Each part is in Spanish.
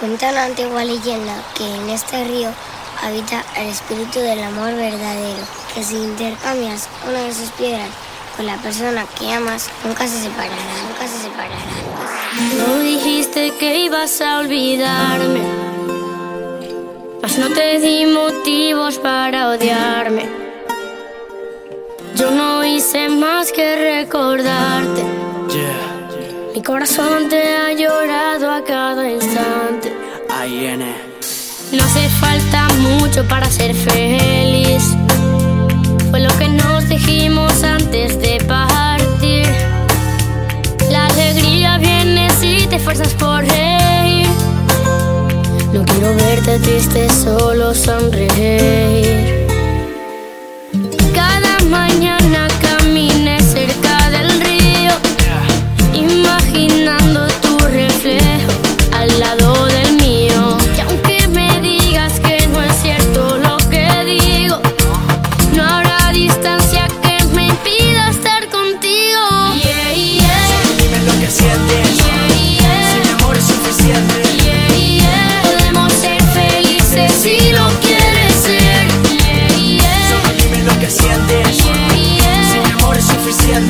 Cuenta una antigua leyenda que en este río habita el espíritu del amor verdadero, que si intercambias una de sus piedras con la persona que amas, nunca se separará, nunca se separará. No dijiste que ibas a olvidarme, mas no te di motivos para odiarme. Recordarte. Mi corazón te ha llorado a cada instante. No hace falta mucho para ser feliz. Fue lo que nos dijimos antes de partir. La alegría viene si te fuerzas por reír. No quiero verte triste, solo sonreír.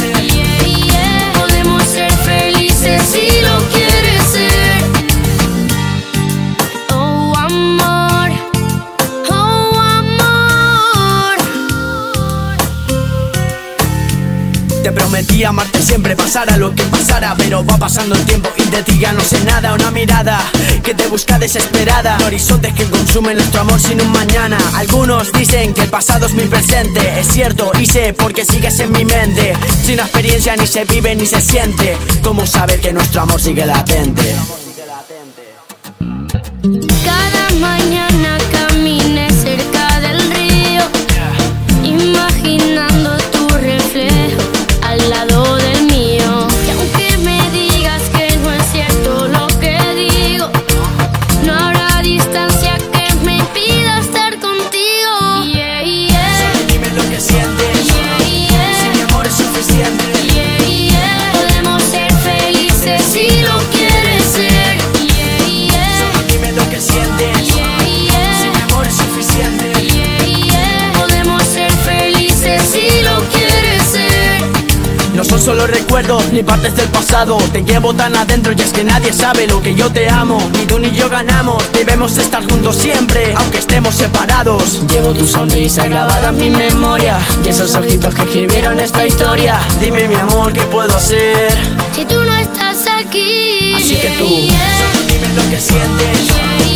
Yeah. Te prometí amarte siempre, pasara lo que pasara Pero va pasando el tiempo y de ti ya no sé nada Una mirada que te busca desesperada. Horizontes que consumen nuestro amor sin un mañana. Algunos dicen que el pasado es mi presente Es cierto y sé porque sigues en mi mente. Sin experiencia ni se vive ni se siente ¿Cómo saber que nuestro amor sigue latente? Son solo recuerdos ni partes del pasado. Te llevo tan adentro y es que nadie sabe lo que yo te amo. Ni tú ni yo ganamos, debemos estar juntos siempre Aunque estemos separados. Llevo tu sonrisa grabada en mi memoria Y esos ojitos que escribieron esta historia. Dime mi amor, ¿qué puedo hacer? Si tú no estás aquí. Así que tú, solo dime lo que sientes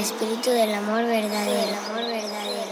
espíritu del amor verdadero. Del amor verdadero.